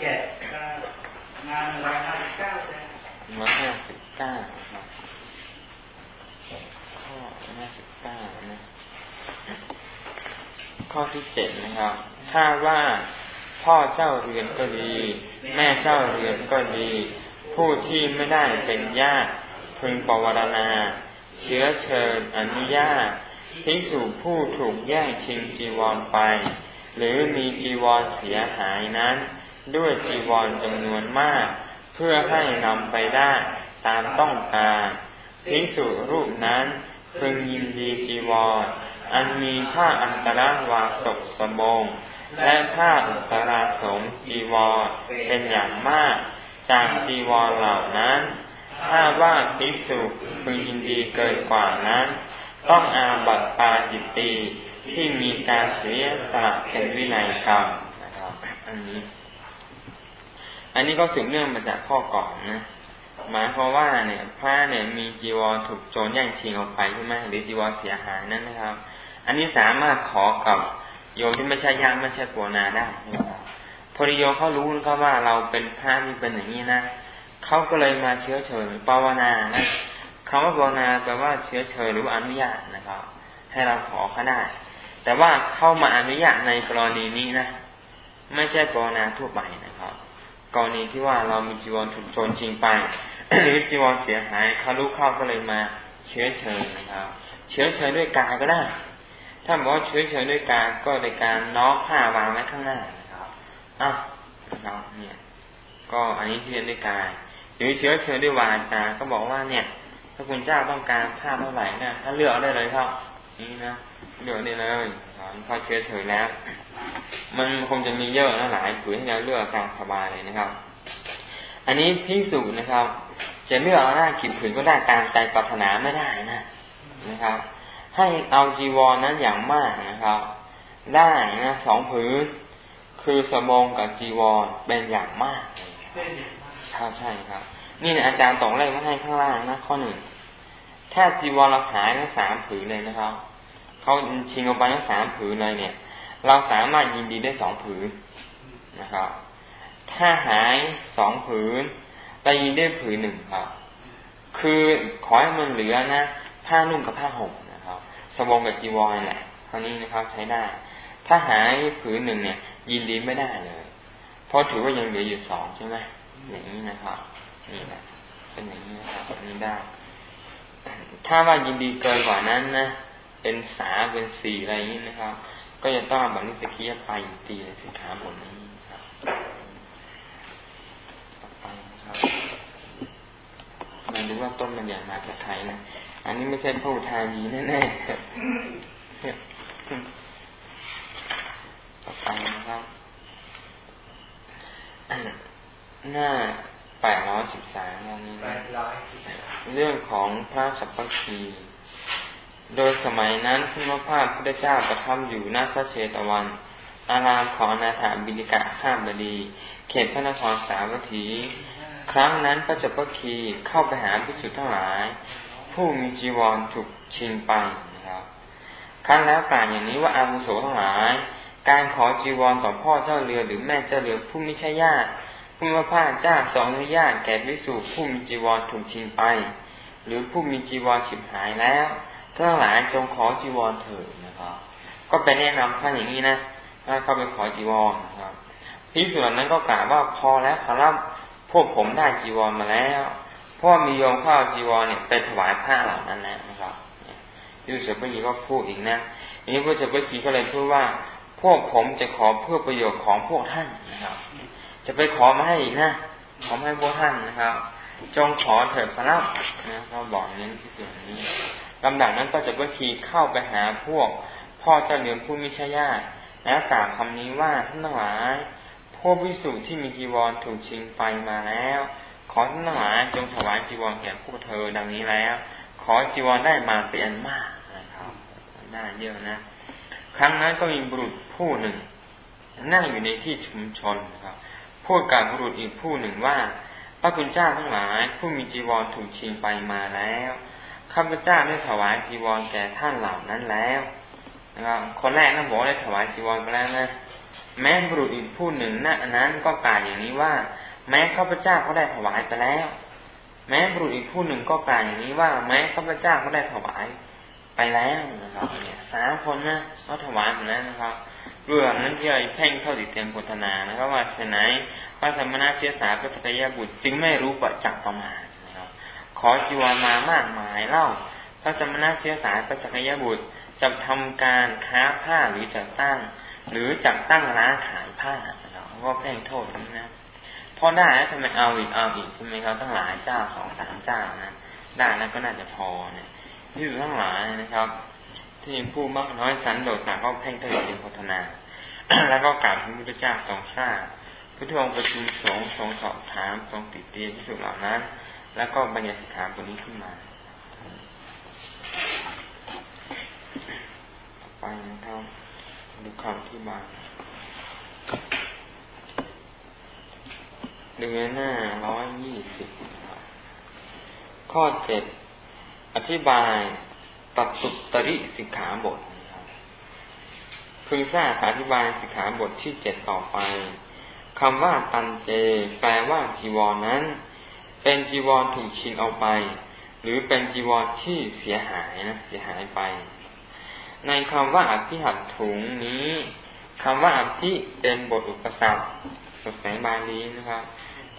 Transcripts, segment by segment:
เจ็ดงานร้อยห้าสิบเก้าเร้อยห้าสิบเก้าครับข้อห้าสิบเก้านะข้อที่เจ็ดนะครับ ถ้าว่าพ่อเจ้าเรือนก็ดี แม่เจ้าเรือนก็ดี ผู้ที่ไม่ได้เป็นญาติพึงปวารณา เชื้อเชิญอนุญาตทิสูผู้ถูกแย่งชิงจีวรไป หรือมีจีวรเสียหายนั้น ด้วยจีวรจำนวนมาก เพื่อให้นำไปได้ตามต้องการทิสูรูปนั้นพึงยินดีจีวร อันมีผ้าอันตรวาสกสบง และผ้าอุตราสมจีวรเป็นอย่างมาก จากจีวรเหล่านั้น ถ้าว่าพิสุพึงยินดีเกินกว่านั้น ต้องอาบัตปาจิตตีที่มีการเสียสละเป็นวินัยกรรมนะครับ อันนี้ อันนี้ก็สืบเนื่องมาจากข้อก่อนนะหมายความว่าเนี่ยพระเนี่ยมีจีวรถูกโจรแย่งชิงออกไปใช่ไหมหรือจีวรเสียหายนั่นนะครับ อันนี้สามารถขอกับโยมที่ไม่ใช่ยักษ์ไม่ใช่ปัวนาได้นะครับพอดีโยมเขารู้นะครับว่าเราเป็นพระที่เป็นอย่างนี้นะเขาก็เลยมาเชื้อเชิญปาวนานะคำว่าปาวนาแปลว่าเชื้อเชิญหรืออนุญาตนะครับ ให้เราขอเขาได้ แต่ว่าเข้ามาอนุญาตในกรณีนี้นะไม่ใช่ปาวนาทั่วไปนะ กรณีที่ว่าเรามีจีวรถูกโจรชิงไป หรือจีวรเสียหายเขารู้เข้าก็เลยมาเชื้อเชิญนะครับเชื้อเชิญด้วยกายก็ได้ ถ้าบอกว่าเฉยเฉยด้วยการก็ในการน้อมผ้าวางไว้ข้างหน้านะครับอ้าวน้องเนี่ย ก็อันนี้เชื่อด้วยกายหรือเชื้อเชิญด้วยวาจาก็บอกว่าเนี่ย ถ้าคุณเจ้าต้องการผ้าเท่าไหร่เนี่ยถ้าเลือกได้เลยครับนี่นะเลือกได้เลย พอเชื้อเฉยแล้ว มันคงจะมีเยอะนะหลายผืนให้เราเลือกตามสบายเลยนะครับ อันนี้พิสูจน์นะครับ จะเลือกเอาหน้าขีดผืนก็ได้ตามใจปรารถนาไม่ได้นะนะครับ ให้เอาจีวรนั้นอย่างมากนะครับ ได้นะสองผืนคือสมองกับจีวรเป็นอย่างมากครับใช่ครับ นี่นี่ยอาจารย์ตองเลขมาให้ข้างล่างนะข้อหนึ่งถ้าจีวรเราหายทั้งสามผืนเลยนะครับ เขาชิงเอาไปทั้งสามผืนเลยเนี่ย เราสามารถยินดีได้สองผืนนะครับ ถ้าหายสองผืนไปยินได้ผืนหนึ่งครับ คือขอให้มันเหลือนะผ้านุ่งกับผ้าห่มนะครับสบงกับจีวรแหละคราวนี้นะครับใช้ได้ ถ้าหายผืนหนึ่งเนี่ย ยินดีไม่ได้เลยเพราะถือว่ายังเหลืออยู่สองใช่ไหมอย่างนี้นะครับนี่นะเป็นอย่างนี้นะครับอันนี้ได้ ถ้าว่ายินดีเกินกว่านั้นนะ เป็นสาเป็นสี่อะไรอย่างนี้นะครับ ก็จะต้องแบบนี้ตะกี้ไปตีในสินค้าบทนี้ครับต่อไปนะครับมาดูว่าต้นมันอย่างมาจากไทยนะอันนี้ไม่ใช่ผู้ทานีแน่ๆต่อไปนะครับหน้าแปดร้อยสิบสามนี้นะเรื่องของพระสัพพคี โดยสมัยนั้นพระพาพุทธเจ้าประทับอยู่ณพระเชตวัน อารามของนาถาบินิกะข้ามบดี เขตพระนครสาวัตถี ครั้งนั้นพระจัพพคีเข้าไปหาภิกษุทธ์ทั้งหลาย ผู้มีจีวรถูกชิงไปนะครับครั้งแล้วกล่าวอย่างนี้ว่าอาวุโสทั้งหลาย การขอจีวรต่อพ่อเจ้าเรือหรือแม่เจ้าเรือผู้ไม่ใช่ญาติผู้ว่าพาเจ้าสองอนุญาตแก่วิสุผู้มีจีวรถูกชิงไป หรือผู้มีจีวรฉิบหายแล้ว ทั้งหลายจงขอจีวรเถิดนะครับ ก็ไปแนะนำท่านอย่างนี้นะถ้าเข้าไปขอจีวรนะครับพิส่วนนั้นก็กล่าวว่าพอแล้วครับพวกผมได้จีวรมาแล้วพราะมีโยมข้าวจีวรเนี่ยไปถวายผ้าเหล่านั้นแล้วนะครับยูสุปยีก็พูดอีกนะอันนี้พระเจ้าปยีก็เลยพูดว่า พวกผมจะขอเพื่อประโยชน์ของพวกท่านนะครับ จะไปขอมาให้อีกนะขอให้พวกท่านนะครับ จงขอเถิดพระรับนะก็บอกนี้ที่ส่วนนี้ ลำดับนั้นพระเจ้าปยีเข้าไปหาพวก พ่อเจ้าเหลืองผู้มิชญาติและกล่าวคำนี้ว่าท่านทั้งหลายพวกวิสุที่มีจีวรถูกชิงไปมาแล้ว ขอทั้งหลายจงถวายจีวรแก่พวกเธอดังนี้แล้ว ขอจีวรได้มาเป็นอันมากนะครับได้เยอะนะ ครั้งนั้นก็มีบุรุษผู้หนึ่ง นั่งอยู่ในที่ชุมชนครับพูดกับบุรุษอีกผู้หนึ่งว่าพระคุณเจ้าทั้งหลายผู้มีจีวรถูกชิงไปมาแล้ว ข้าพเจ้าได้ถวายจีวรแก่ท่านเหล่านั้นแล้วนะครับคนแรกนะบอกได้ถวายจีวรไปแล้วนะ แม้บุรุษอีกผู้หนึ่งนั้นนั้นก็กล่าวอย่างนี้ว่า แม้ข้าพเจ้าเขาได้ถวายไปแล้ว แม้บุรุษอีกผู้หนึ่งก็กล่าวอย่างนี้ว่า แม้ข้าพเจ้าเขาได้ถวายไปแล้วนะครับเนี่ยสามคนนะเขาถวายหมดแล้วนะครับเรื่องนั้นที่เราเพ่งเข้าติดเต็มพุทธนานะครับว่าฉะนั้นพระสมณะเชื้อสายพระสกยบุตรจึงไม่รู้ประจักษ์ประมาณ ขอจีวรมามากมายเล่า พระสมณะเชื้อสายพระสกยบุตรจะทำการค้าผ้าหรือจะตั้ง หรือจัดตั้งร้านขายผ้าเราก็เพ่งโทษนี้นะพอได้แล้วทำไมเอาอีกเอาอีกใช่ไมครับตั้งหลายเจ้าสองสามเจ้านะได้แล้วก็น่าจะพอเนี่ยที่อยู่ทั้งหลายนะครับ ที่ผู้มากน้อยสันโดษต่างก็เพ่งโทษเป็นพัฒนาแล้วก็กราบพระพุทธเจ้าทรงทราบพุทธงประชุมสงฆ์ทรงสอบถามทรงติดเตียนที่สุดเหล่านั้น แล้วก็บัญญัติสิกขาบทนี้ขึ้นมาไปนะครับดูคำที่มาเดือนหน้าร้อยยี่สิบข้อเจ็ดอธิบายตัดสุตริสิกขาบทพึงทราบอธิบายสิกขาบทที่เจ็ดต่อไปคำว่าตันเจ แปลว่าจีวรนั้น เป็นจีวรถูกชิงเอาไป หรือเป็นจีวรที่เสียหายนะเสียหายไป ในคำว่าอภิหัตถุงนี้คำว่าอภิเป็นบทอุปสรรคสดแสงบาลีนะครับ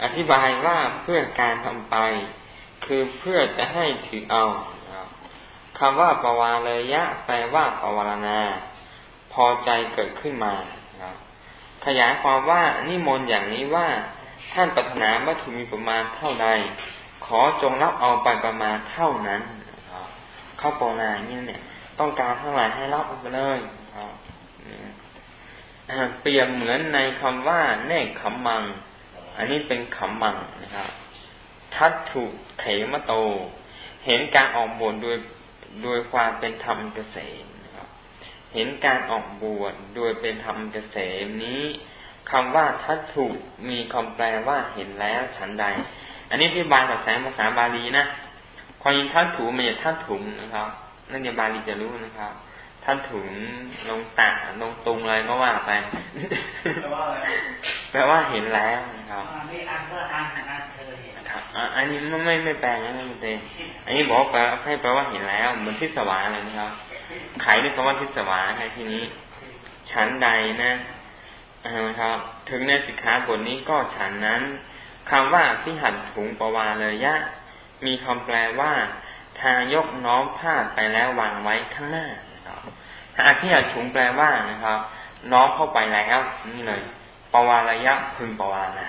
อธิบายว่าเพื่อการทำไป คือเพื่อจะให้ถือเอาคำว่าปวาเลยะแปลว่าปวารณา พอใจเกิดขึ้นมาขยายความว่านิมนต์อย่างนี้ว่า ท่านปรารถนาวัตถุมีประมาณเท่าใด ขอจงรับเอาไปประมาณเท่านั้นเข้าปองนานี่เนี่ย ต้องการเท่าไหร่ให้รับไปเลยเปรียบเหมือนในคำว่าเนกขมมัง อันนี้เป็นขมมังนะครับทัตถุเขมโต เห็นการออกบทโดยโดยความเป็นธรรมเกษมเห็นการออกบวชโดยเป็นธรรมเกษมนี้ คำว่าทัตถุมีคำแปลว่าเห็นแล้วฉันใด อันนี้ที่บาลกับแสงภาษาบาลีนะความยิงทัตถุมันจะทัตถุงนะครับนั่นเดี๋ยวบาลีจะรู้นะครับทัตถุงลงตาลงตุงอะไรก็ว่าไปแปลว่าเห็นแล้วนะครับครับอันนี้ไม่ไม่แปลนะไม่เต็อันนี้บอกแปลให้แปลว่าเห็นแล้วเหมือนที่สว่างเลยนะครับไขด้วยคำว่าทิศวาในที่นี้ฉันใดนะ นะครับ ถึงในสิกขาบทนี้ก็ฉันนั้นคำว่าที่หัดถุงปวาเลยยะมีคำแปลว่า ทายกน้อมผ้าไปแล้ววางไว้ข้างหน้านะครับถ้าที่หัดถุงแปลว่านะครับ น้อมเข้าไปแล้วนี่เลยปวาระยะพึงปวานา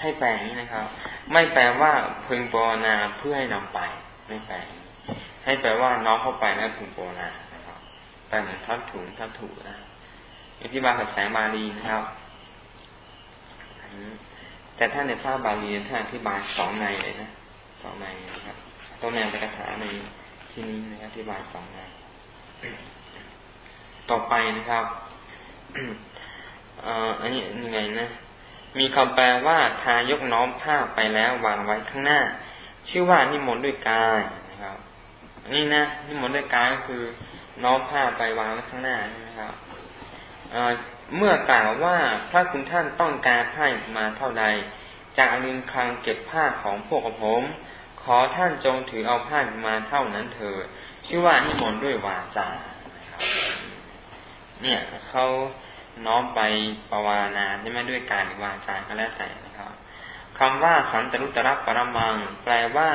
ให้แปลงนี้นะครับ ไม่แปลว่าพึงปวานาเพื่อให้นำไป ไม่แปลให้แปลว่าน้อมเข้าไปแล้วพึงปวานาแปลเหมือนทัดถุงทัดถูนะ อธิบายกับแสงบาลีนะครับ แต่ถ้าในภาพบาลีท่านอธิบายสองในเลยนะสองในนะครับตัวแนวเป็นคาถาในที่นี้นะอธิบายสองในต่อไปนะครับอันนี้ยังไงนะ มีคำแปลว่าทายกน้อมผ้าไปแล้ววางไว้ข้างหน้า ชื่อว่านิมนต์ด้วยกายนะครับ นี่นะนิมนต์ด้วยกายก็คือน้อมผ้าไปวางไว้ข้างหน้าใช่ไหมครับ เมื่อกล่าวว่าพระคุณท่านต้องการผ้ามาเท่าใดจากลินคลังเก็บผ้าของพวกผม ขอท่านจงถือเอาผ้ามาเท่านั้นเถิดชื่อว่านิมนต์ด้วยวาจาเนี่ยเขาน้อมไปปวารณาใช่ไหมด้วยการวาจาก็แล้วแต่นะครับคำว่าสันตรุตระปรมัง แปลว่า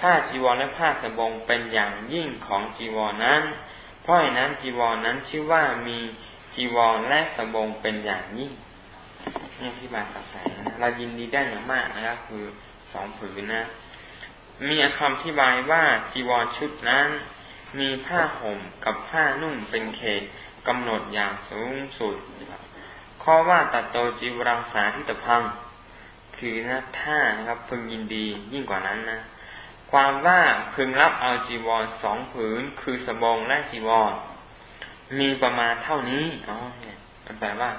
ผ้าจีวรและผ้าสบงเป็นอย่างยิ่งของจีวรนั้น เพราะฉะนั้นจีวรนั้นชื่อว่ามี จีวรและสบงเป็นอย่างยิ่งนี่ที่มาสักแสงนะเรายินดีได้อย่างมากนะครับคือสองผืนนะ มีคำที่บายว่าจีวรชุดนั้น มีผ้าห่มกับผ้านุ่งเป็นเขตกำหนดอย่างสูงสุดข้อว่าตัดโตจีวรังสาทิตพัง คือนะท่านะครับพึงยินดียิ่งกว่านั้นนะ ความว่าพึงรับเอาจีวรสองผืนคือสบงและจีวร มีประมาณเท่านี้อ๋อเนี่ยมันแปลว่า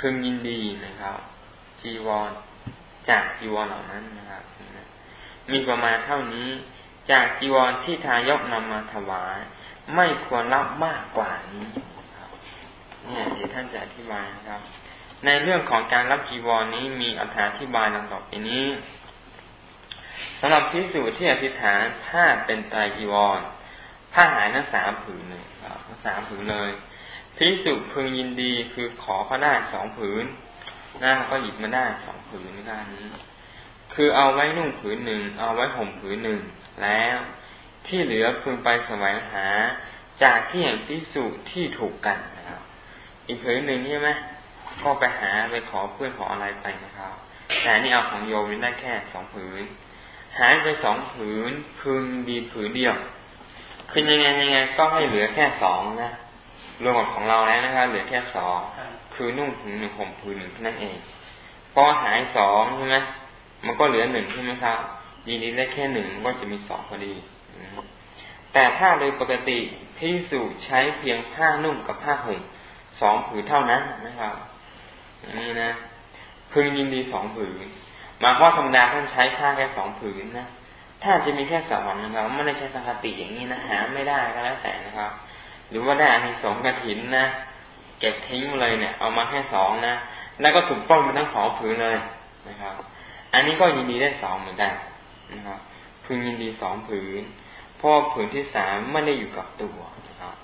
พึงยินดีนะครับ จีวร จากจีวรเหล่านั้นนะครับมีประมาณเท่านี้ จากจีวรที่ทายกนำมาถวายไม่ควรรับมากกว่านี้เนี่ยเดี๋ยวท่านจะอธิบายนะครับ ในเรื่องของการรับจีวรนนี้มีอธิบายดังต่อไปนี้สำหรับพิสูจน์ที่อธิษฐานผ้าเป็นตายจีวร ผ้าหายทั้งสามผืนเลยทั้งสามผืนเลยพิสุพึงยินดีคือขอเขาได้สองผืนหน้าก็หยิบมาได้สองผืนในการนี้ คือเอาไว้นุ่งผืนหนึ่งเอาไว้ห่มผืนหนึ่งแล้วที่เหลือพึงไปแสวงหา จากที่แห่งพิสุที่ถูกกันนะครับ อีกผืนหนึ่งใช่ไหมก็ไปหาไปขอเพื่อนขออะไรไปนะครับ แต่นี่เอาของโยมได้แค่สองผืน หายไปสองผืนพึงดีผืนเดียว คือยังไงยังไงก็ให้เหลือแค่สองนะรวมกับของเราแล้วนะครับเหลือแค่สองคือนุ่งผืนหนึ่งห่มผืนหนึ่งเท่านั้นเองพอหายสองใช่ไหมมันก็เหลือหนึ่งใช่ไหมครับยีนี้ได้แค่หนึ่งก็จะมีสองพอดี แต่ถ้าโดยปกติพิสูจใช้เพียงผ้านุ่งกับผ้าห่มสองผืนเท่านั้นนะครับอย่างนี้นะพึงยินดีสองผืนมาเพราะธรรมดาท่านใช้ผ้าแค่สองผืนนะ ถ้าจะมีแค่สองนะครับไม่ได้ใช้ปกติอย่างนี้นะหาไม่ได้ก็แล้วแต่นะครับ หรือว่าได้อานิสงส์กระถินนะเก็บทิ้งเลยเนี่ย เอามาแค่สองนะแล้วก็ถูกต้องไปทั้งสองผืนเลยนะครับ อันนี้ก็ยินดีได้สองเหมือนกันนะครับพึงยินดีสองผืนเพราะผืนที่สามไม่ได้อยู่กับตัวนะครับ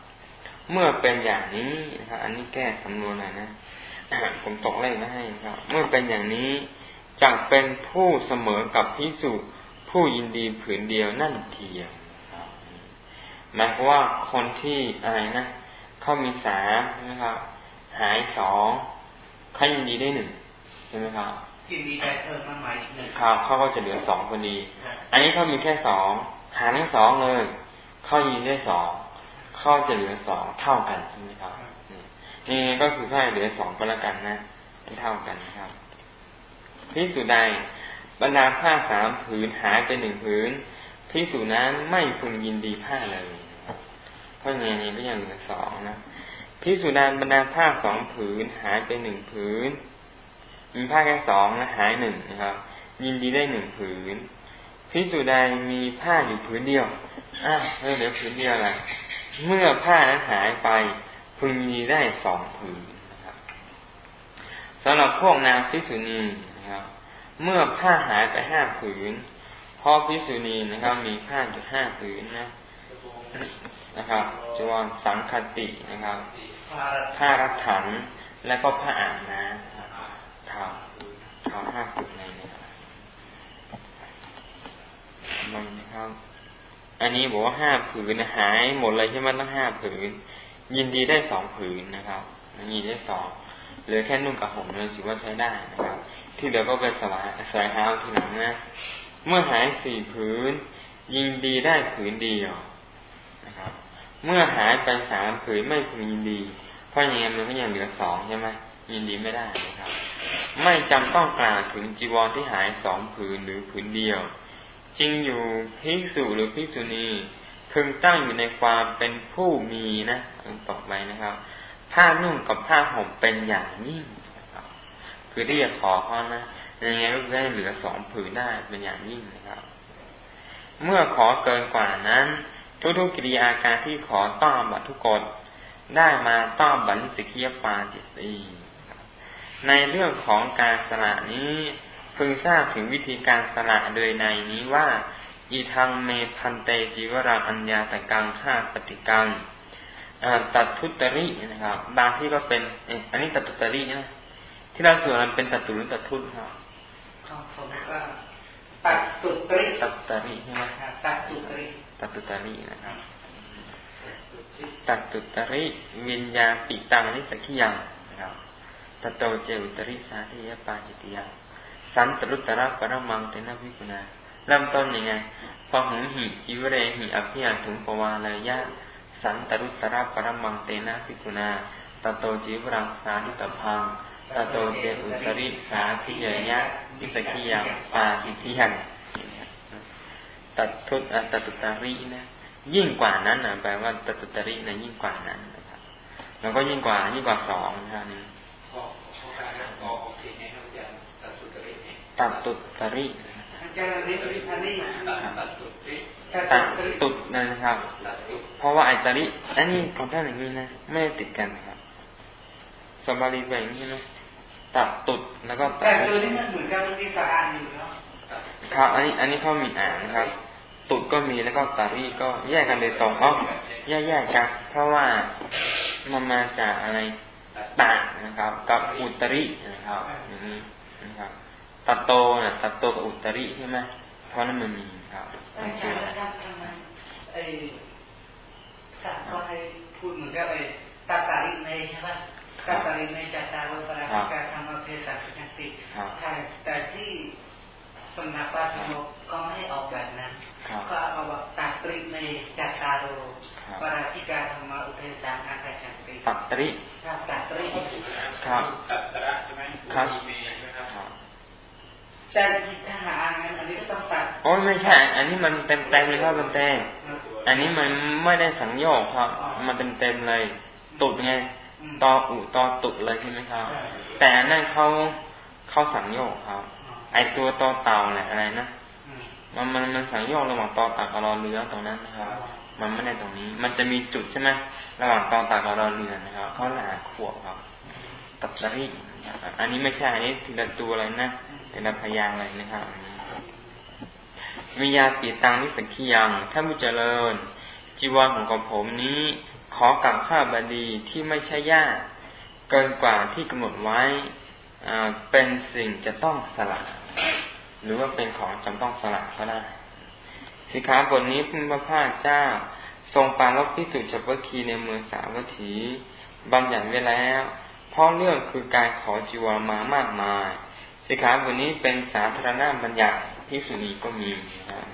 เมื่อเป็นอย่างนี้นะครับอันนี้แก้สำนวนหน่อยนะผมตกเลขมาให้นะครับ เมื่อเป็นอย่างนี้จักเป็นผู้เสมอกับพิสุ ผู้ยินดีผืนเดียวนั่นเทียมหมายความว่าคนที่อะไรนะเขามีสามใช่ไหมครับ หายสองเขายินดีได้หนึ่งใช่ไหมครับยินดีได้เพิ่มมากมายหนึ่งครับเขาก็จะเหลือสองคนดี อันนี้เขามีแค่สองหาทั้งสองเลยเขายินได้สองเขาจะเหลือสองเท่ากันใช่ไหมครับนี่ก็คือให้เหลือสองก็แล้วกันนะเท่ากันนะครับพิสูจใด บรรดาผ้าสามผืนหายไปหนึ่งผืนพิสูจนั้นไม่พึงยินดีผ้าเลยเพราะอย่างนี้ก็ยังเหลือสองนะพิสูจนานบรรดาผ้าสองผืนหายไปหนึ่งผืนมีผ้าแค่สองนะหายหนึ่งนะครับ ยินดีได้หนึ่งผืนพิสูจใดมีผ้าอยู่ผืนเดียวอะเหลือผืนเดียวแหละเมื่อผ้านั้นหายไปพึงมีได้สองผืนนะครับสำหรับพวกนางพิสุณีนะครับ เมื่อผ้าหายไปห้าผืนพ่อพิสุณีนะครับ มีผ้าอยู่ห้าผืนนะนะครับจวนสังคตินะครับผ้ารักถันแล้วก็ผ้าอ่างน้ำครับครับห้าผืนในนี้มันนะครับ อันนี้บอกว่าห้าผืนหายหมดเลยใช่ไหมต้องห้าผืน ยินดีได้สองผืนนะครับยินดีได้สองเหลือแค่นุ่งกับห่มเลยถือว่าใช้ได้นะครับ ที่เดี๋ยวก็ไปสลายสายเท้าทีหลังนะ เมื่อหายสี่ผืน ยินดีได้ผืนเดียวนะครับ เมื่อหายไปสามผืนไม่พึงยินดี เพราะอย่างนี้มันก็ยังเหลือสองใช่ไหมยินดีไม่ได้นะครับ ไม่จำต้องกล่าวถึงจีวรที่หายสองผืนหรือผืนเดียว จริงอยู่ภิกษุหรือภิกษุณีพึงตั้งอยู่ในความเป็นผู้มีนะต่อไปนะครับ ผ้านุ่งกับผ้าห่มเป็นอย่างยิ่ง คือที่จะขอเขานะยังไงก็ได้เหลือสองผืนได้เป็นอย่างยิ่งนะครับ เมื่อขอเกินกว่านั้น ทุกๆกิริยาการที่ขอต้อนบัตทุกกฎได้มาต้อนบัตสิกียปาจิตตีในเรื่องของการสละนี้พึงทราบถึงวิธีการสละโดยในนี้ว่า อีทางเมพันเตจิวรังอัญญาตกังฆ่าปฏิกังตัดทุตรินะครับ บางที่ก็เป็นอันนี้ตัดทุตรินะ ที่เราสวดมันเป็นตัดตุหรือตัดทุตครับผมก็ตัดตุตริตัดตริใช่ไหมตัดตุตริตัดตุตรินะครับตัดตุตริวิญญาปิตังนิสกิยังนะครับตัดโตเจอุตริสาธิยปาจิตยังสันตรุตระปรมังเตนะวิกุณาเริ่มต้นยังไงพอหุหิจิวเรหิอภิยัถึงปวาลายะ สันตรุตระปรมังเตนะวิกุณาตโตจิวรังสาธิตพัง ตโตเจอุตริสาธิยยะวิสกิยังปาสิทิยันตัดทุตตัตุตารินะยิ่งกว่านั้นนะแปลว่าตัตุตารินะยิ่งกว่านั้นนะครับแล้วก็ยิ่งกว่ายิ่งกว่าสองนะครับนี่ตัดตุตริตัดตุดนะครับ เพราะว่าไอตริอันนี้ของท่านอย่างนี้นะ ไม่ติดกันครับสบาลีแบ่งใช่ไหม ตัดตุดแล้วก็แต่ตัวนี้มันเหมือนกับที่สะอาดอยู่เนาะครับอันนี้อันนี้เขามีอ่านนะครับ ตุดก็มีแล้วก็ตารีก็แยกกันโดยตรงอ๋อแยกแยกกัน เพราะว่ามันมาจากอะไรตานะครับ กับอุตรินะครับอย่างนี้นะครับตัดโตนะตัดโตกับอุตริใช่ไหมเพราะนั้นมันมีครับทำไมไอ้ตัดก็ให้พูดเหมือนกับไอ้ตัดตาริในใช่ไหม ตัดตาริในจัตตารุปราชิกาธรรมเพศสัจจติแต่แต่ที่สำนักปาสมก็ไม่ให้ออกแบบนั้น ก็เอาว่าตัดตริในจัตตารุปราชิกาธรรมอุเทสังอาคาชันติตัดตริตัดตริครับครับใช่ถ้าหางั้นอันนี้ก็ต้องตัดโอ้ไม่ใช่ อันนี้มันเต็มเต็มเลยครับมันเต็มอันนี้มันไม่ได้สังโยกครับ มันเต็มเต็มเลยตุดไง ตออุตอตุดเลยใช่ไหมครับ แต่นั่นเขาเขาสังโยกครับ ไอตัวตอเต่าเนี่ยอะไรนะมันมันมันสังโยกระหว่างตอตากกับรอเรือตรงนั้นนะครับ มันไม่ได้ตรงนี้ มันจะมีจุดใช่ไหมระหว่างตอตากกับรอเรือนะครับเขาหลาขวบครับตับตะรีอันนี้ไม่ใช่อันนี้ทีละตัวอะไรนะทีละพยางอะไรนะครับวิยาปีตังนิสักียังถ้ามุเจริญจีวรของกผมนี้ ขอกับข้าบดีที่ไม่ใช่ญาติเกินกว่าที่กำหนดไว้เป็นสิ่งจะต้องสละ หรือว่าเป็นของจำต้องสละก็ได้สิขาบทนี้พระพาเจ้า ทรงปาลบพิสุจักรคีในเมืองสาวัตถีบัญญัติไว้แล้วเพราะเรื่องคือการขอจีวรมามากมาย สิขาบทนี้เป็นสาธารณบัญญัติพิสุนีก็มีนะครับ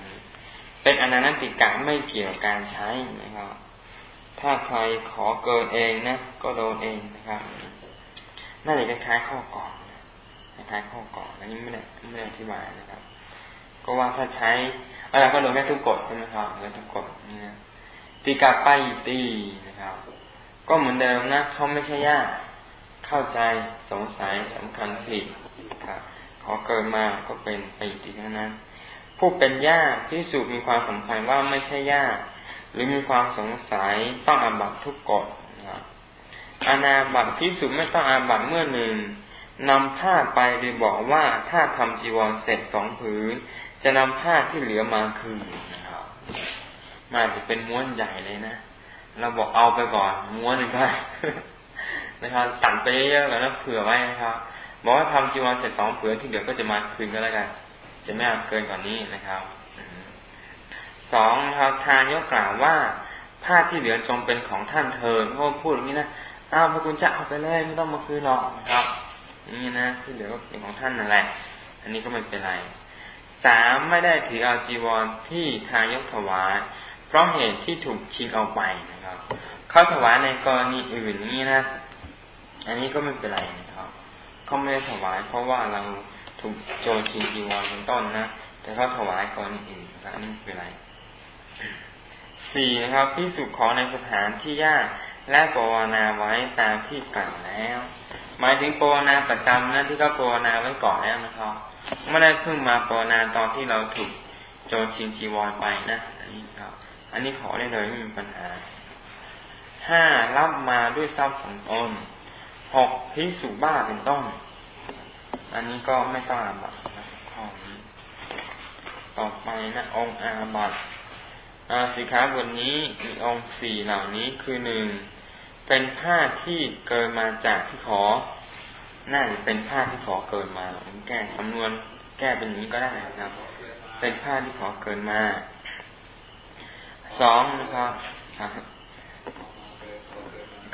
เป็นอนันติกะไม่เกี่ยวการใช้นะครับ ถ้าใครขอเกินเองนะ ก็โดนเองนะครับน่าจะคล้ายข้อก่อนคล้ายข้อก่อนอันนี้ไม่ได้ไม่ได้อธิบายนะครับ ก็ว่าถ้าใช้อะไรก็โดนแค่ทุกกฎใช่ไหมครับโดนทุกกฎนี่นะตีกาไปตีนะครับ ก็เหมือนเดิมนะเขาไม่ใช่ญาติเข้าใจสงสัยสำคัญผิดครับขอเกินมาก็เป็นไปตีเท่านั้นผู้เป็นญาติที่สุมีความสำคัญว่าไม่ใช่ญาติ หรือมีความสงสัยต้องอาบัตทุกกฎนะครับอาณาบัตพิสุไม่ต้องอาบัตเมื่อหนึ่งนำผ้าไปโดยบอกว่าถ้าทำจีวรเสร็จสองผืน จะนำผ้าที่เหลือมาคืนนะครับมาจะเป็นม้วนใหญ่เลยนะเราบอกเอาไปก่อน ม้วนหนึ่งก็นะครับตัดไปเยอะๆแล้วเผื่อไว้นะครับบอกว่าทำจีวรเสร็จสองผื่อที่เหลือก็จะมาคืนก็แล้วกันจะไม่เอาเกินกว่านนี้นะครับ สองนะครับทานยกกล่าวว่าผ้าที่เหลือจงเป็นของท่านเธอเขาพูดอย่างนี้นะอ้าวพระคุณจะเอาไปเลยไม่ต้องมาคืนหรอกนะครับ นี่นะที่เหลือก็เป็นของท่านนั่นแหละ อันนี้ก็ไม่เป็นไรสามไม่ได้ถือเอาจีวรที่ทายกถวายเพราะเหตุที่ถูกชิงเอาไปนะครับเขาถวายในกรณีอื่นนี้นะ อันนี้ก็ไม่เป็นไรนะครับเขาไม่ได้ถวาย เพราะว่าเราถูกโจรชิงจีวรเป็นต้นนะแต่เขาถวายกรณีอื่นนะอันนี้ไม่เป็นไร สี่นะครับพิสุขอในสถานที่ยากและปวนาไว้ตามที่กล่าวแล้ว หมายถึงปวนาประจำนะที่เขาปวนาไว้ก่อนแล้วนะครับไม่ได้เพิ่งมาปวนาตอนที่เราถูกโจรชิงจีวรไปนะอันนี้ครับ อันนี้ขอได้เลยไม่มีปัญหาห้ารับมาด้วยทรัพย์ของตนหกพิสุบ้าเป็นต้น อันนี้ก็ไม่ต้องอาบัตนะข้อนี้ต่อไปนะองค์อาบัต อาสิขาบทนี้มีองค์สี่เหล่านี้คือหนึ่งเป็นผ้าที่เกินมาจากที่ขอ น่าจะเป็นผ้าที่ขอเกินมาผมแก้คำนวณแก้เป็นอย่างนี้ก็ได้นะครับ เป็นผ้าที่ขอเกินมาสองนะครับ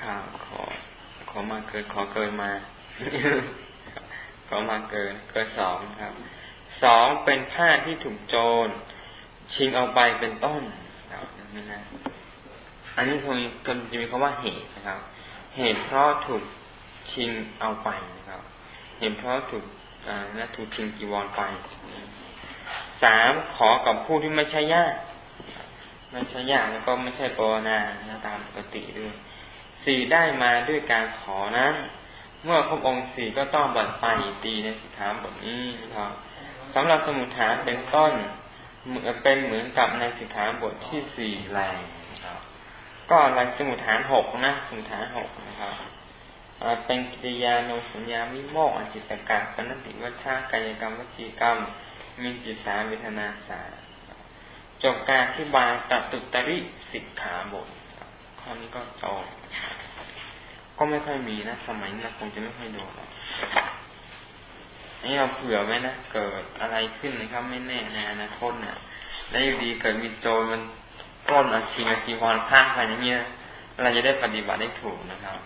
ข่าวขอ ขอมาเกินขอเกินมา ขอมาเกิน เกินสองครับสองเป็นผ้าที่ถูกโจรชิงเอาไปเป็นต้น นี่นะ อันนี้คงจะมีคำว่าเหตุนะครับ เหตุเพราะถูกชิงเอาไปนะครับ เหตุเพราะถูกอ่าถูกชิงจีวรไปสามขอกับผู้ที่ไม่ใช่ญาติไม่ใช่ญาติแล้วก็ไม่ใช่ปวนาตามปกติด้วยสี่ได้มาด้วยการขอนั้น เมื่อครบองค์สี่ก็ต้องบัตรไปตีในสิกขาบทนี้นะครับสำหรับสมุทฐานเป็นต้น เป็นเหมือนกับในสิกขาบทที่สี่แรงนะครับ ก็ลายสมุทฐานหกนะสมุทฐานหกนะครับเป็นกิริยาโนสัญญาวิโมกอจิตกรรมปนติวัชากายกรรมวจีกรรม มีจิตสาวิทนาสาจบการที่บายตัตุตริสิกขาบทข้อนี้ก็จบก็ไม่ค่อยมีนะ สมัยนี้คงจะไม่ค่อยดูหรอก นี่เราเผื่อไว้นะเกิดอะไรขึ้นนะครับ ไม่แน่ในอนาคตเนี่ยแล้วอยู่ดีเกิดมีโจรมันปล้นอาชีพอาชีวรพังไปอย่างเงี้ยเราจะได้ปฏิบัติได้ถูกนะครับ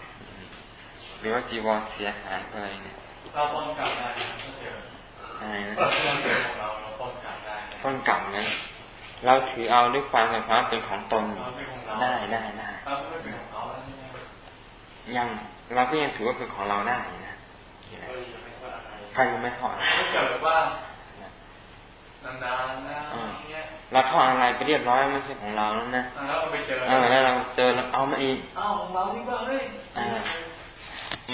หรือว่าจีวรเสียหายอะไรเนี่ยเราป้องกันได้นะถ้าเจออะไรนะเราเราป้องกันได้ป้องกันนะเราถือเอาด้วยความเป็นความเป็นของตนได้ได้ได้ยังเราก็ยังถือว่าเป็นของเราได้นะ ใครยังไม่ทอดถ้าเกิดว่านานๆนะเราทอดอะไรไปเรียบร้อยไม่ใช่ของเราแล้วนะแล้วเราไปเจอเออแล้วเราเจอแล้วเอามาอีกเอาของเราที่บ้านเลย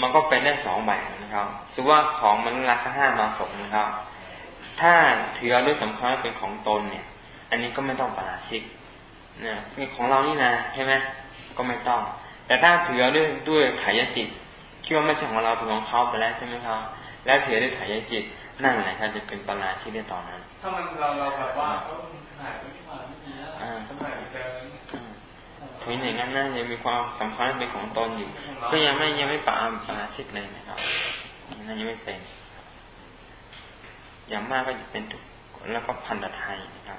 มันก็เป็นได้สองแบบนะครับถือว่าของมันราคาห้ามาสมนะครับ ถ้าถือเอาด้วยสำคัญเป็นของตนเนี่ย อันนี้ก็ไม่ต้องปราชิกเนี่ยนี่ของเรานี่นะใช่ไหมก็ไม่ต้อง แต่ถ้าถือด้วยด้วยขายจิตคิดว่าไม่ใช่ของเราเป็นของเขาไปแล้วใช่ไหมครับ แล้วถือด้วยขายจิต นั่นแหละครับจะเป็นปราชิกในตอนนั้น ถ้ามันเราเราแบบว่าเขาหายไปที่มาไม่มีแล้วหายไปเจอถึงอย่างนั้นนะยังมีความสำคัญเป็นของตนอยู่ ก็ยังไม่ยังไม่ปราปราชิกเลยนะครับนั่นยังไม่เป็น อย่างมากก็จะเป็นทุกแล้วก็พันธไทยนะครับ